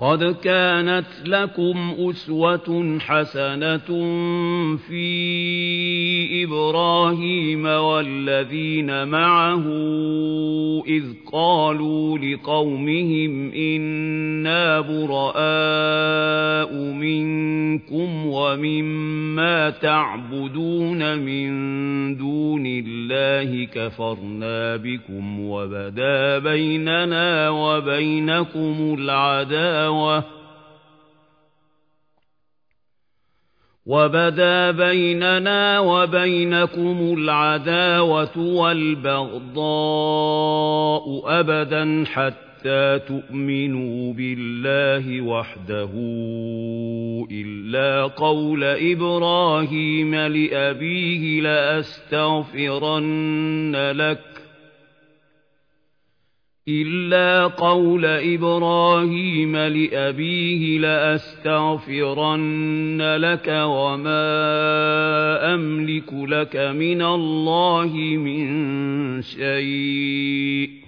قد كانت لكم أسوة حسنة في إبراهيم والذين معه إذ قالوا لقومهم إنا براء منكم ومما تعبدون من دون الله كفرنا بكم وبدا بيننا وبينكم العداوة وبدا بيننا وبينكم العداوة والبغضاء أبدا حتى تؤمنوا بالله وحده إلا قول إبراهيم لأبيه لأستغفرن لك إلا قول إبراهيم لأبيه لأستغفرن لك وما أملك لك من الله من شيء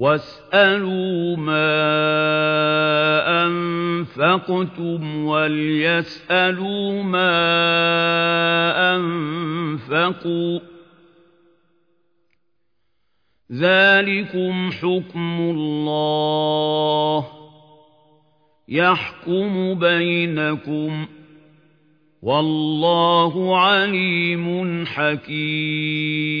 واسألوا ما أنفقتم وليسألوا ما أنفقوا ذلكم حكم الله يحكم بينكم والله عليم حكيم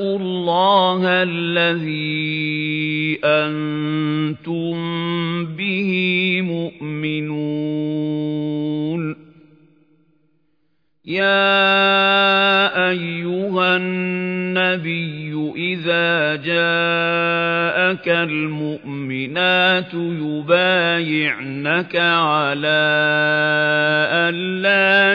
الله الذي أنتم به مؤمنون. يا أيها النبي إذا جاءك المؤمنات يبايعنك على أن لا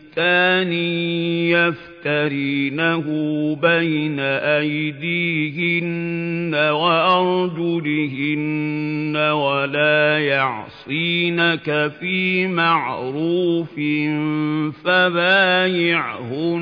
يفترينه بين أيديهن وأرجلهن ولا يعصينك في معروف فبايعهن.